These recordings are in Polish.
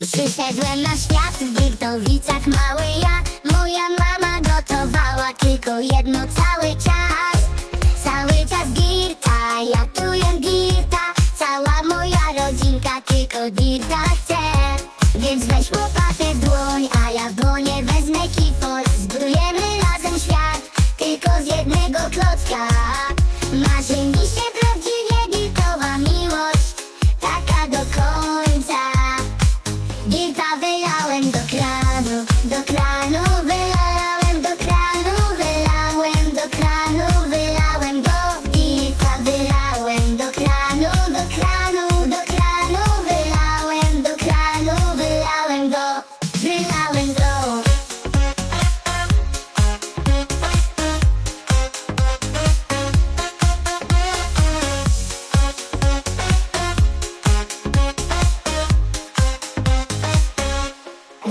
Przyszedłem na świat w Birtowicach mały ja Moja mama gotowała tylko jedno cały czas. Cały czas dirta, ja tu jem dirta Cała moja rodzinka tylko dirta chce. Więc weź łopatę w dłoń, a ja w dłonie wezmę kifol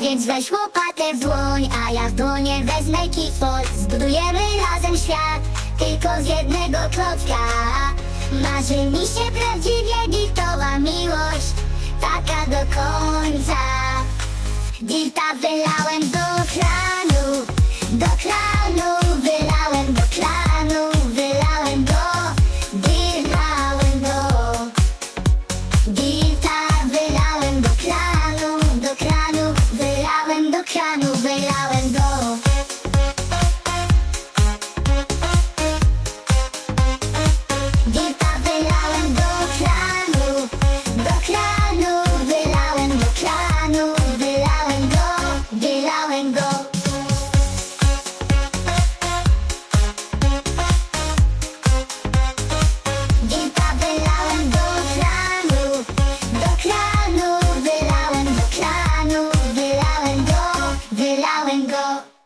Więc weź łopatę w dłoń, a ja w dłonie wezmę kifol. Zbudujemy razem świat, tylko z jednego klocka. Marzy mi się prawdziwie dirtowa miłość Taka do końca. Dirta wylałem do kranu, kranu, wylałem go. Dirta wylałem do kranu, do kranu, wylałem do kranu, wylałem go, wylałem go. and go.